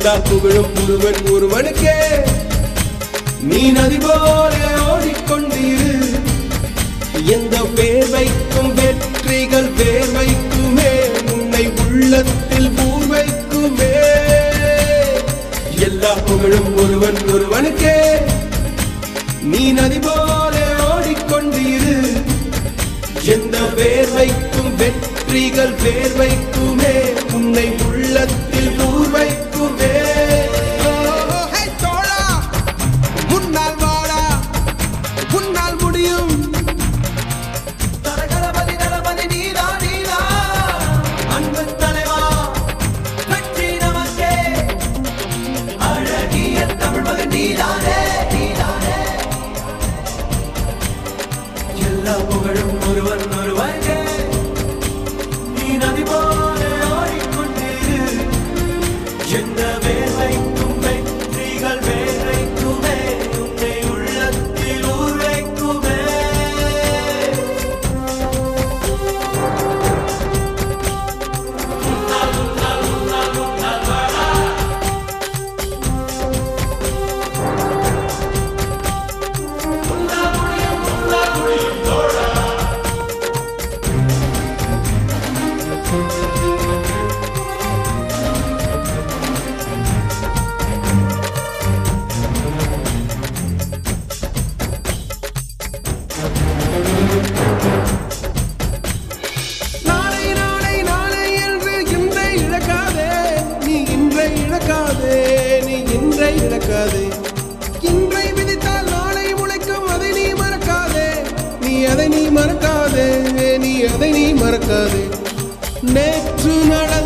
எல்லா புகழும் ஒருவன் ஒருவனுக்கே. நீ நதி போல ஓடிக்கொண்டிரு எந்த வேர்வைக்கும் வெற்றிகள் வேர்வைக்குமே உன்னை உள்ளத்தில் பூர்வைக்குமே எல்லா புகழும் ஒருவன் ஒருவனுக்கே. நீ நதி போல ஓடிக்கொண்டிரு எந்த வேர்வைக்கும் வெற்றிகள் வேர்வைக்குமே உன்னை உள்ளத்தில் பூர்வைக்கும் இன்றை இன்றை விதித்தால் நாளை முளைக்கும் அதை நீ மறக்காதே. நீ அதை நீ மறக்காதே. நீ அதை நீ மறக்காதே. நேற்று நட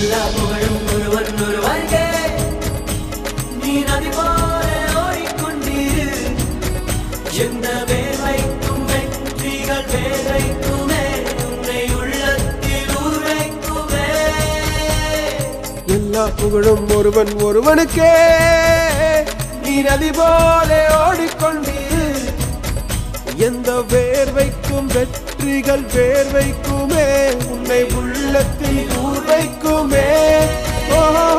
எல்லா புகழும் ஒருவன் ஒருவனுக்கே நீ நதி போல ஓடிக்கொண்டிரு. எந்த வேர்வைக்கும் வெற்றிகள் உன்னை உள்ளத்தில் எல்லா புகழும் ஒருவன் ஒருவனுக்கே. நீ நதி போல எந்த படைக்கும் வெற்றிகள் வேர்வைக்குமே உன்னை உள்ளத்தில் ஊர் வைக்குமே. ஓஹோ.